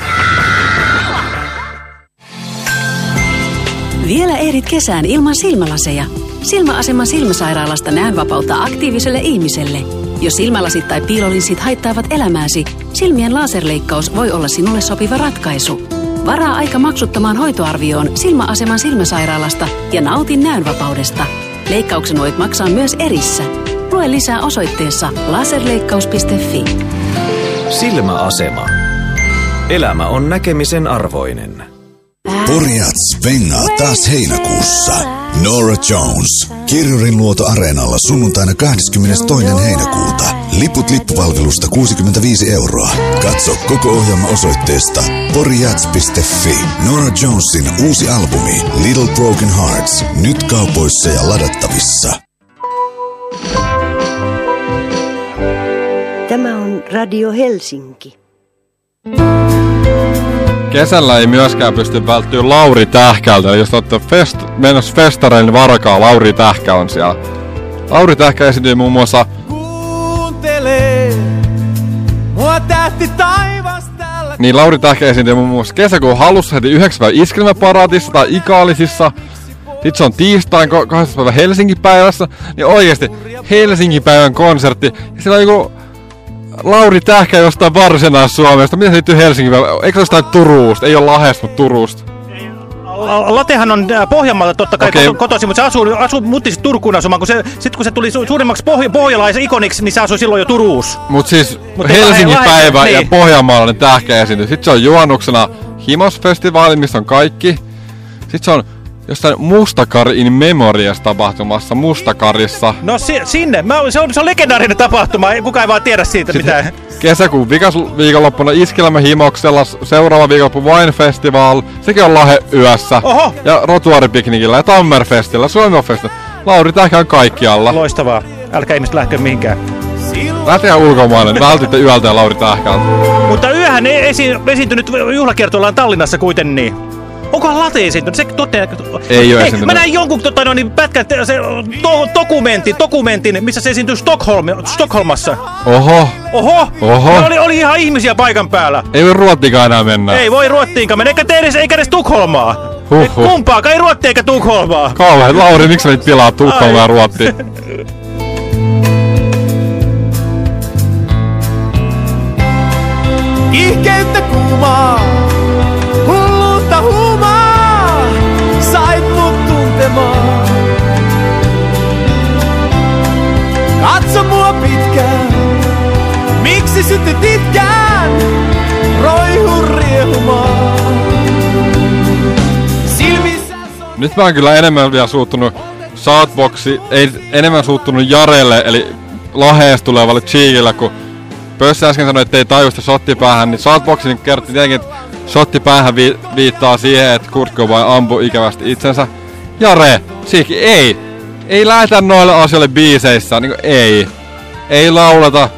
Vielä ehdit kesään ilman silmälaseja. Silmäasema silmäsairaalasta näönvapautta aktiiviselle ihmiselle. Jos silmälasit tai piilolinsit haittaavat elämääsi, silmien laserleikkaus voi olla sinulle sopiva ratkaisu. Varaa aika maksuttomaan hoitoarvioon Silmäaseman silmäsairaalasta ja nautin näönvapaudesta. Leikkauksen voit maksaa myös erissä. Lue lisää osoitteessa laserleikkaus.fi. Silmäasema. Elämä on näkemisen arvoinen. Porjats vengaa taas heinäkuussa. Nora Jones. Kirjurin luoto Areenalla sunnuntaina 22. heinäkuuta. Liput lippupalvelusta 65 euroa. Katso koko ohjelma osoitteesta porjats.fi. Nora Jonesin uusi albumi Little Broken Hearts. Nyt kaupoissa ja ladattavissa. Tämä on Radio Helsinki. Kesällä ei myöskään pysty välttyä Lauri Tähkältä. Eli jos olette fest, menossa festareille, niin varokaa, Lauri Tähkä on siellä. Lauri Tähkä esiintyi muun muassa mua tähti taivas tällä. Niin Lauri Tähkä esiintyi muun muassa kesäkuun halussa heti 9. päivä Iskelmäparaatissa tai Ikaalisissa. Sitten se on tiistain 2. päivä Helsingin päivässä. Niin oikeesti Helsingin päivän konsertti. Ja siellä on joku Lauri Tähkä jostain Varsinais-Suomesta. Miten se liittyy Helsingin? Eikö se jostain Turuusta? Ei ole Lahdesta, mutta Turusta. La- Latehan on äh, Pohjanmaalta totta kai okay. kotoisin, mutta se asuu, asuu muttisi Turkuun asumaan. Kun se, sit kun se tuli su suurimmaksi pohj pohjalaisen ikoniksi, niin se asui silloin jo Turuus. Mut siis Mut Helsingin Lahe- päivä niin. ja Pohjanmaalainen tähkä esiintyy. Sitten se on juonnuksena Himosfestivaali, missä on kaikki. Sitten se on jostain Mustakari in Memorias tapahtumassa Mustakarissa. No si sinne. Mä, se, on, se on legendaarinen tapahtuma. Kukaan ei vaan tiedä siitä mitään. Kesäkuun vikas viikonloppuna Iskelmä Himoksella, seuraava viikonloppu Wine Festival, sekin on Lahe yössä. Oho! Ja Rotuaripiknikillä ja Tammerfestillä, Suomenfestillä. Lauri Tähkä on kaikkialla. Loistavaa. Älkää ihmiset lähkö mihinkään. Lähteä ulkomaille, niin vältytte yöltä ja Lauri Tähkältä. Mutta yöhän ei esi esiintynyt juhlakiertoillaan Tallinnassa kuitenkin niin. Onkohan Late esiintynyt? Se toteaa, Ei oo Hei, esiintynyt. Mä näin jonkun tota, no, niin pätkän, se, to, dokumentin, dokumentin, missä se esiintyi Stockholm, Stockholmassa. Oho, Oho! Oho. Ne oli, oli ihan ihmisiä paikan päällä. ei voi Ruottikaan enää mennä. Ei voi Ruottiinkaan mennä, eikä, te edes, eikä edes Tukholmaa. Huhhuh. Kumpaakaan, ei Ruotti eikä Tukholmaa. Kauhean, Lauri, miksi sä nyt pilaa Tukholmaa ja Ruottiin? Kiihkeyttä miksi sytyt itkään, roihu riehumaan. Nyt mä oon kyllä enemmän vielä suuttunut Southboxi, ei enemmän suuttunut Jarelle, eli Laheesta tulevalle Cheekille, kun Pössi äsken sanoi, että ei sitä shottipäähän, niin Southboxin kertoi tietenkin, että shottipäähän vi- viittaa siihen, että Kurt Cobain ampui ikävästi itsensä. Jare, Siiki, ei. Ei lähetä noille asioille biiseissä, niin ei. Ei lauleta.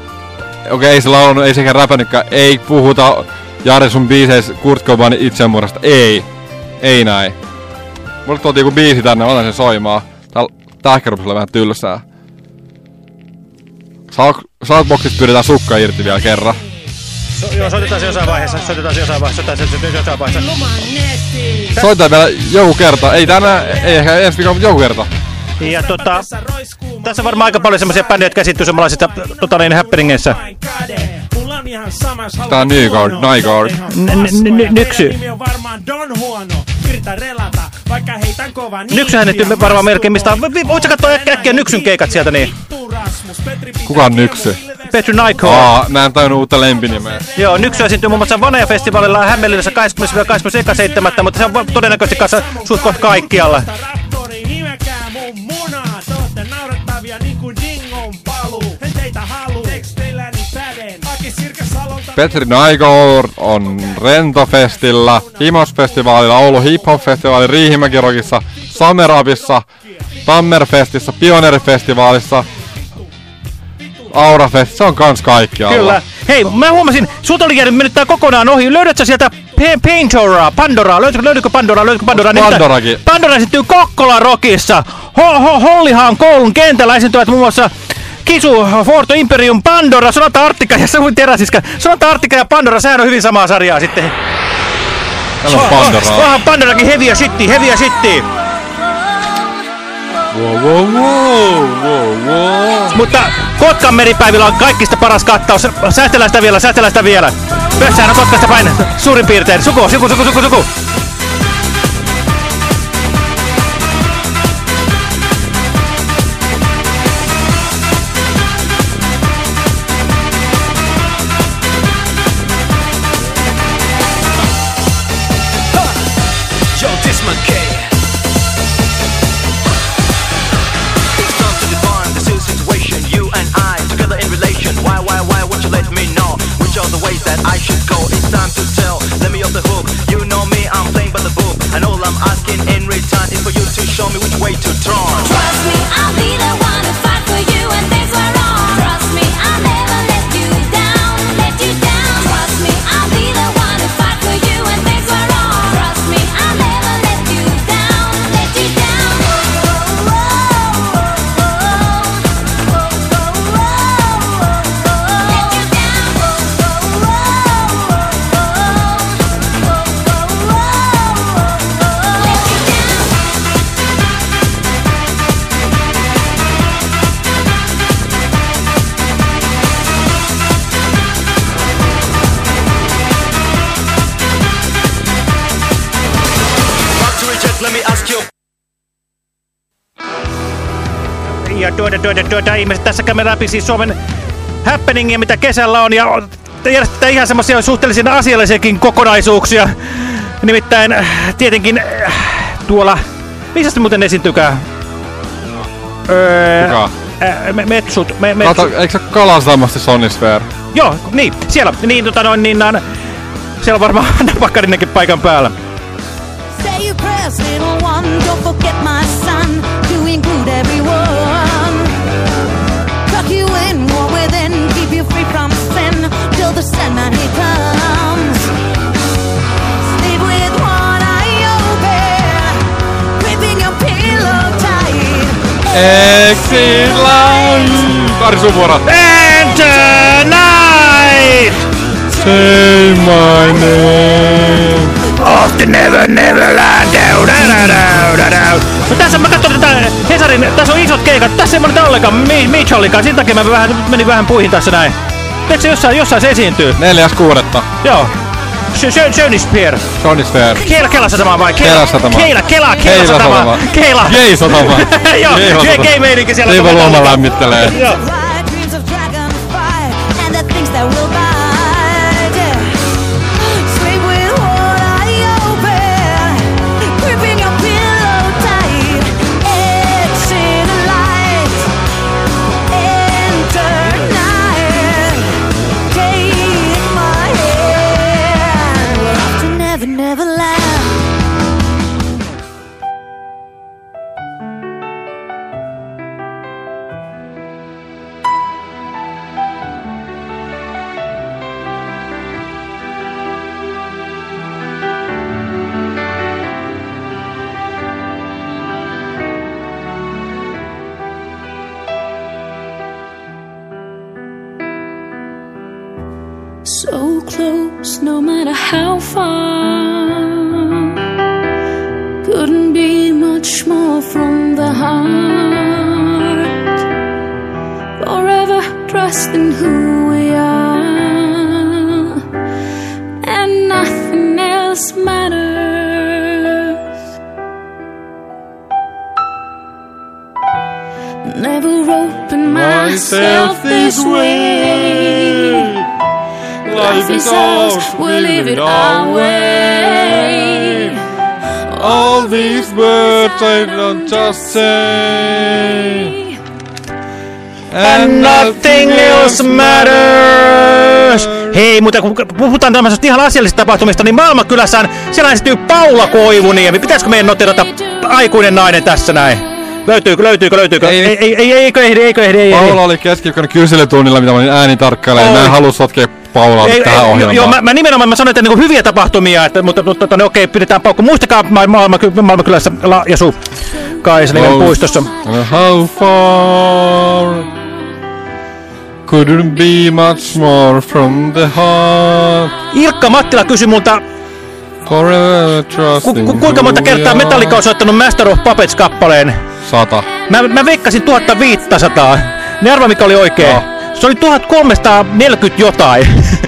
Okei, ei se laulanut, ei sekä räpännytkään. Ei puhuta Jare sun biiseissä Kurt Cobainin itsemurhasta. Ei. Ei näin. Mulle tuotiin joku biisi tänne, otan sen soimaan. Täällä tähkä rupesi olemaan vähän tylsää. Southboxista pyydetään sukka irti vielä kerran. So, joo, soitetaan se jossain vaiheessa, soitetaan se jossain vaiheessa, soitetaan se jossain vaiheessa. Soitetaan vielä joku kerta. Ei tänään, ei ehkä ensi viikolla, mutta joku kerta. Ja tota, tässä on varmaan aika paljon semmoisia bändejä, jotka esittyy semmoisissa tota, niin, happeningeissä. Tää on Nygard, Nygard. Nyksy. Nyksyhän nyt varmaan melkein mistä... Voitko katsoa äk- äkkiä Nyksyn keikat sieltä niin? Kuka on Nyksy? Petri Nyko. Aa, mä en tajunnut uutta lempinimeä. Joo, Nyksy esiintyy muun muassa Vaneja-festivaalilla Hämeenlinnassa 20-21.7. Mutta se on todennäköisesti kanssa suht kohta kaikkialla. Petri Nygard on Rentofestillä, Himosfestivaalilla, Oulu Hip Hop Festivaali, Riihimäkirokissa, Samerabissa, Tammerfestissa, Pioneerifestivaalissa, Aurafest, se on kans kaikkialla. Kyllä. Hei, mä huomasin, sulta oli jäänyt mennyt tää kokonaan ohi. Löydät sä sieltä P- Pandora, Pandora, löytyykö, löytyykö Pandora, löytyykö Pandora? Nimittäin Pandorakin. Pandora esiintyy Kokkola Rockissa. Ho, ho, Hollihaan koulun kentällä esiintyvät muun muassa Kisu, Forto, Imperium, Pandora, Sonata Artika ja Savun Teräsiska. Sonata Artika ja Pandora, sehän on hyvin samaa sarjaa sitten. Täällä on Pandoraa. Vähän Pandorakin heviä shitti, heviä shitti. Wow, wow, wow, wow, wow. Mutta Kotkan meripäivillä on kaikista paras kattaus. Säästellään sitä vielä, säästellään sitä vielä. Pössähän on Kotkasta päin suurin piirtein. Suku, suku, suku, suku, suku. Show me know which way to turn. Trust me, off the hook, you know me, I'll be the one to fight for you when things were wrong. Tuota, tuota, tuota, ihmiset, tässä käymme läpi siis Suomen happeningia, mitä kesällä on, ja järjestetään ihan semmoisia suhteellisen asiallisiakin kokonaisuuksia. Nimittäin tietenkin tuolla, missä se muuten esiintykää? Öö, Kuka? me, metsut, me, Kato, metsut. eikö se Kalastamasti Sonisfeer? Joo, niin, siellä, niin, tota noin, niin, siellä on varmaan [LAUGHS] Anna Pakkarinenkin paikan päällä. Say your prayers, little Exit life! Kari sun vuoro. Enter night! Say my name. Off the never neverland. Down, down, down, down, down. No tässä mä katson tätä Hesarin, tässä on isot keikat. Tässä ei monita ollenkaan Mi Mitchallikaan. Sen takia mä vähän, menin vähän puihin tässä näin. Tiedätkö jossain, jossain se esiintyy? Neljäs kuudetta. Joo. Schönispeer. Sonisfeer. Keila, Kela satama vai? Keila, satama. Keila, Kela, Keila Keila satama. Keila. Gay satama. [LAUGHS] Joo, gay meininki siellä. Teivo Luoma lämmittelee. Joo. Never opened myself this way. Life is ours, we live it our way. All these words I don't just say. And nothing else matters. Hei, mutta kun puhutaan tämmöisestä ihan asiallisista tapahtumista, niin Maailmankylässään siellä esiintyy Paula Koivuniemi. Pitäisikö meidän noterata aikuinen nainen tässä näin? Löytyykö, löytyykö, löytyykö? Ei, ei, ei, ei eikö ehdi, eikö ehdi, ei, Paula ei. oli keskiviikkona kyselytunnilla, mitä mä olin ääni tarkkailemaan. Mä Oi. en halua sotkea Paulaa Ei, tähän ei, ohjelmaan. Joo, mä, mä nimenomaan mä sanoin, että niinku hyviä tapahtumia, että, mutta, mutta mutta, no, okei, pidetään paukku. Muistakaa ma- Maailmanky- Maailmankylässä La ja Su Kaisanimen Oh. puistossa. How far couldn't be much more from the heart. Ilkka Mattila kysyi multa, ku, ku, kuinka monta kertaa. Metallica on soittanut Master of Puppets-kappaleen? Sata. Mä, mä veikkasin 1500. Ne arva mikä oli oikein. No. Se oli 1340 jotain.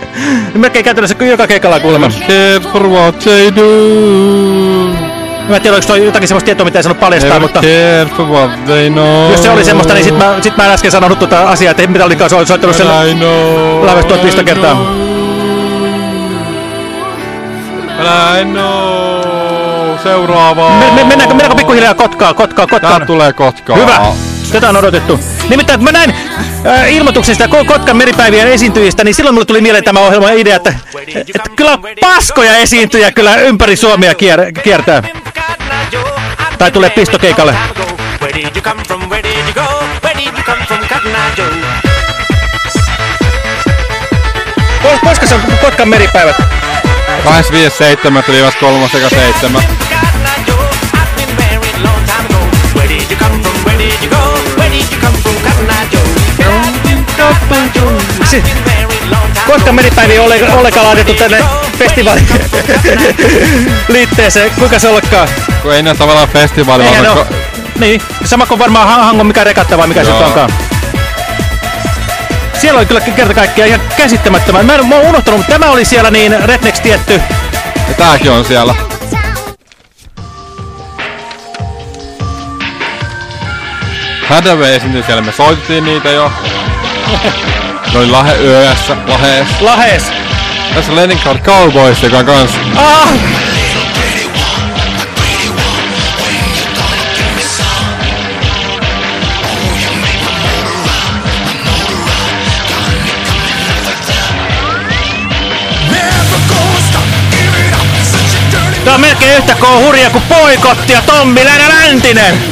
[LAUGHS] Melkein käytännössä kuin joka keikalla kuulemma. Care for what they do. Mä en tiedä, oliko toi jotakin semmoista tietoa, mitä ei saanut paljastaa, Never mutta... care for what they know. Jos se oli semmoista, niin sit mä, sit mä en äsken sanonut tuota asiaa, että mitä olikaan so- soittanut sen I know. lähes 1500 kertaa. But I know. Seuraavaa. Me, me, mennäänkö, mennäänkö pikkuhiljaa Kotkaa, Kotkaa, Kotkaan? Tää tulee Kotkaa. Hyvä. Tätä on odotettu. Nimittäin mä näin äh, ilmoituksesta Ko- Kotkan meripäivien esiintyjistä, niin silloin mulle tuli mieleen tämä ohjelman idea, että, että kyllä paskoja esiintyjä kyllä ympäri Suomea kier, kiertää. Tai tulee pistokeikalle. Koska se on Kotkan meripäivät? 25.7.3.7. Where did you come from? Where did you go? Where did you come from, Cotton Eye Joe? Si- Kotkan meripäiviä ole, ollenkaan laitettu tänne festivaalin [LAUGHS] liitteeseen. Kuinka se olekaan? Kun ei ne tavallaan festivaali, Eihän vaan ne. Niin, sama kuin varmaan Han- Hangon mikä rekatta vai mikä se Joo. onkaan. Siellä oli kyllä kerta kaikkiaan ihan käsittämättömän. Mä en mä oon unohtanut, mutta tämä oli siellä niin Rednex tietty. Ja tääkin on siellä. Hadaway esiintyi siellä, me soitettiin niitä jo. Ne oli Lahe Yössä, Lahees. Lahees. Tässä on Leningrad Cowboys, joka on kans... Ah! Tää on melkein yhtä koo hurja kuin Poikotti ja Tommi Länä Läntinen.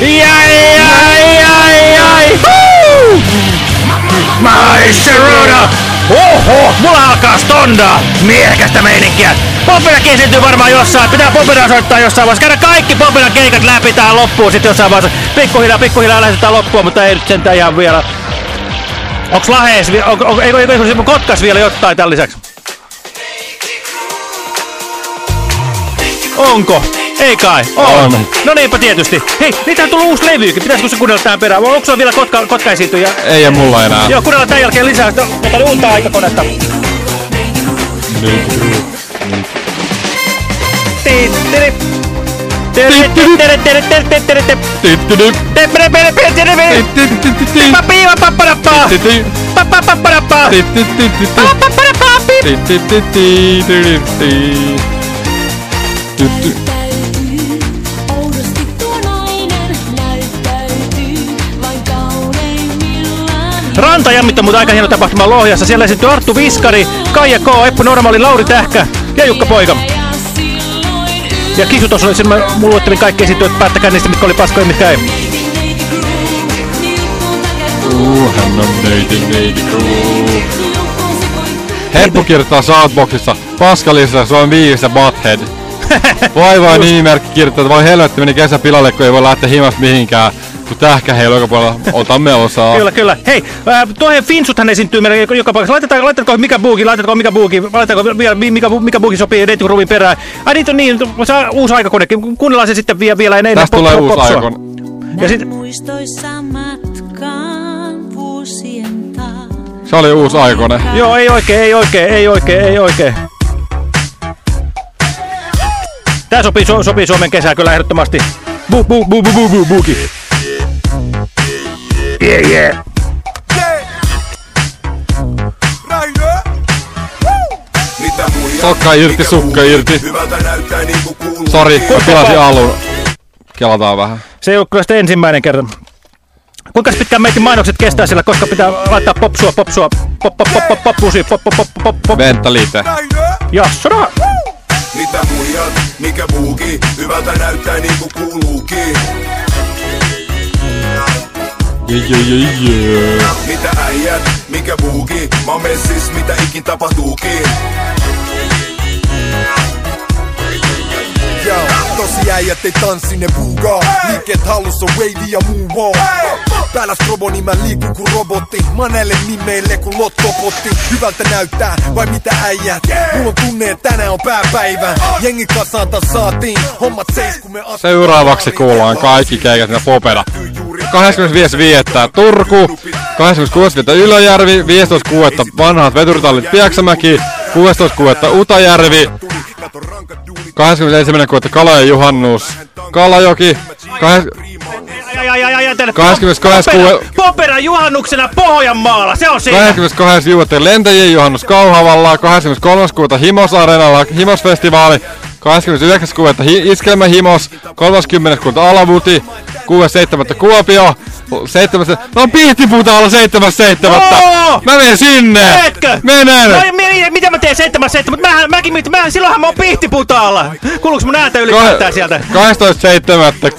Jäi, jäi, jäi, jäi. Maisteruda! Oho, mulla alkaa stondaa! Miehekästä meininkiä! Popinakin esiintyy varmaan jossain. Pitää Popina soittaa jossain vaiheessa. Käydä kaikki Popinan keikat läpi tähän loppuun sitten jossain vaiheessa. Pikkuhiljaa, pikkuhiljaa lähdetään loppuun, mutta ei nyt sentään ihan vielä. Onks Lahees, on, on, eikö, eikö, eikö Kotkas vielä jotain tämän lisäksi? Onko? Ei kai. On. On. No niinpä tietysti. Hei, niitä on tullut uusi levykin. Pitäisikö se kuunnella tähän perään? Onko sulla vielä Kotka, Kotka esiintyjä? Ei ja mulla enää. Joo, kuunnellaan tämän jälkeen lisää. No, Ota uutta aikakonetta. Tiittiri. Tiri, kauneimmillaan. Rantajammit on muuten aika hieno tapahtuma Lohjassa. Siellä esiintyy Arttu Viskari, Kaija K, Eppu Normaali, Lauri Tähkä ja Jukka Poika. Ja Kisu tuossa oli sen, mä luettelin kaikki esiintyjät, päättäkää niistä, mitkä oli paskoja ja mitkä ei. Uh, hän on neiti. Heppu kirjoittaa Suomen viimeistä Butthead. Vaivaa nimimerkki kirjoittaa, että voi helvetti meni kesä pilalle, kun ei voi lähteä himasta mihinkään. Kun tähkä heillä joka puolella. Otamme osaa. Kyllä, kyllä. Hei, äh, tuohon Finsuthan esiintyy meillä joka- joka paikassa. Laitetaan, laitetaan mikä buuki, laitetaan mikä buuki, laitetaan vielä mikä, mikä buuki sopii Deittikurumin perään. Ai niitä on niin, se on uusi aikakonekin. Kuunnellaan se sitten vielä, vielä ennen Tästä tulee uusi aikon. Ja sit, Muistoissa matkaan vuosien taa. Se oli uusi aikone. joo, ei oikein, ei oikein, ei oikein, ei oikein. Tää sopii, so, sopii Suomen kesää kyllä ehdottomasti. Bu, bu, bu, bu, bu, bu, buuki. Yeah, yeah. Sokka irti, sukka irti. Sori, mä pilasin alun. Kelataan vähän. Se ei ole kyllä sitten ensimmäinen kerta. Kuinka pitkään meitin mainokset kestää sillä, koska pitää laittaa popsua, popsua, pop, pop, pop, pop, pop, pusi, pop, pop, pop, pop, pop. Venttaliite. Jassona! Mitä muijat, mikä buuki, hyvältä näyttää niinku kuuluukin. Yeah, yeah, yeah, yeah. Mitä äijät, mikä buuki, mä oon messis, mitä ikin tapahtuukin. Joo, tosi äijät ei tanssi ne buugaa Liikkeet hallussa wavy ja muu vaan Päällä strobo niin mä liikun kuin robotti Mä oon näille nimeille kuin lottopotti Hyvältä näyttää, vai mitä äijät? Mulla on tunne, että tänään on pääpäivä Jengi kasaan taas saatiin Hommat seis kun me Seuraavaksi kuullaan kaikki keikat ja popeda. 85.5. Turku, 86.5. Ylöjärvi, 15.6. Vanhat veturitallit Pieksämäki, 16.6. Utajärvi, 21.6. Kalajoen juhannus, Kalajoki, kah- Ai, ai, ai, ai, ai, tänne. 22. Popera, popera juhannuksena Pohjanmaalla, se on siinä. 22. juuteen lentäjien juhannus Kauhavalla, 23. kuuta Himos Areenalla Himosfestivaali, 29. kuuta hi Iskelmä Himos, 30. kuuta Alavuti, 6.7. Kuopio, 7. No Pihtiputaalla 7.7. Mä menen sinne! Etkö? Menen! No, mi- mitä mä teen 7 7, mutta mähän, mäkin, mähän, silloinhan mä oon pihtiputaalla. Kuuluuks mun ääntä ylipäätään sieltä? 12.7.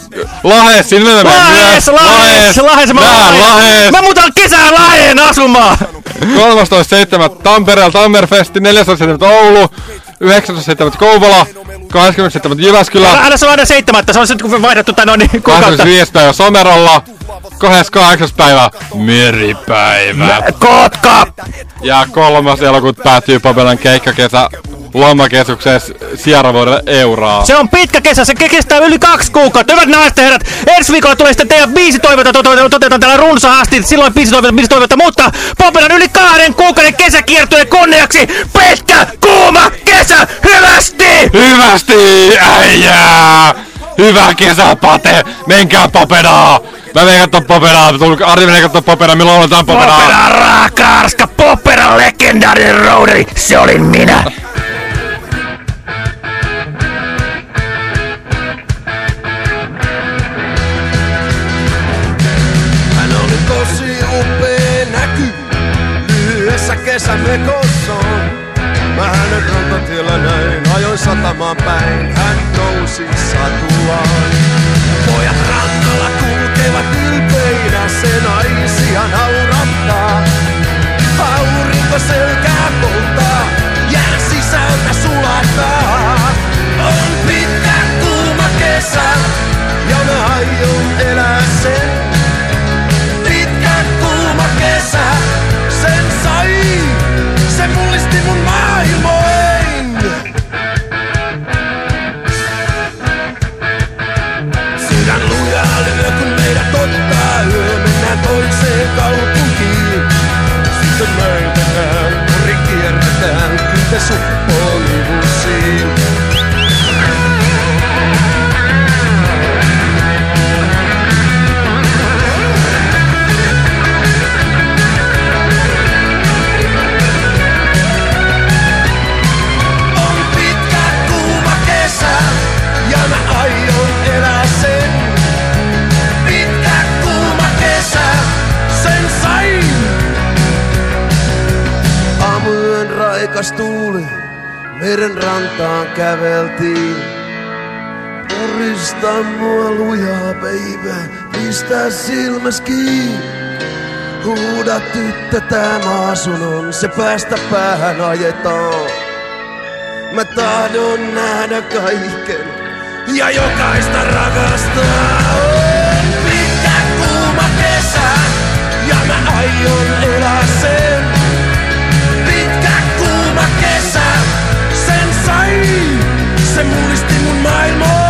Lahes, sinne mä menen Lahes. Lahes, Lahes, mä, Lahes. Lahes. mä muutan kesään Laheen asumaan. 13.7. Tampereella Tammerfesti, 14.7. Oulu, 19.7. Kouvola, 27. Jyväskylä, Älä se aina seitsemättä, se on sitten kun vaihdettu tai noin niin kuukautta. 25. päivä Somerolla, 28. päivä Meripäivä. Kotka! Ja kolmas elokuuta päättyy Papelan keikkakesä lomakeskuksessa Sierravuodelle Euraa. Se on pitkä kesä, se ke- kestää yli kaksi kuukautta. Hyvät naiset herrat, ensi viikolla tulee sitten teidän biisi toivota, to- to- toteutetaan täällä runsaasti. Silloin biisi toivota, biisi toivota, mutta Papelan yli kahden kuukauden kesäkiertueen kunniaksi pitkä, kuuma kesä, hyvästi! Hyvästi, äijää! Hyvä kesä, Pate! Menkää Papenaa! Mä menen kattoo tulkaa Ari menee kattoo Papenaa, milloin aloitetaan Papenaa? Popera raaka arska, Popera legendaarinen roaderi, se olin minä. Lyhyessä kesämekossaan. Mä hänen rantatiellä näin, ajoin satamaan päin, käveltiin. Purista mua lujaa, baby, pistä silmäs kiinni. Huuda tyttö, tää maasun on, se päästä päähän ajetaan. Mä tahdon nähdä kaiken ja jokaista rakastaa. On pitkä kuuma kesä ja mä aion elää sen. se mullisti mun maailmoon.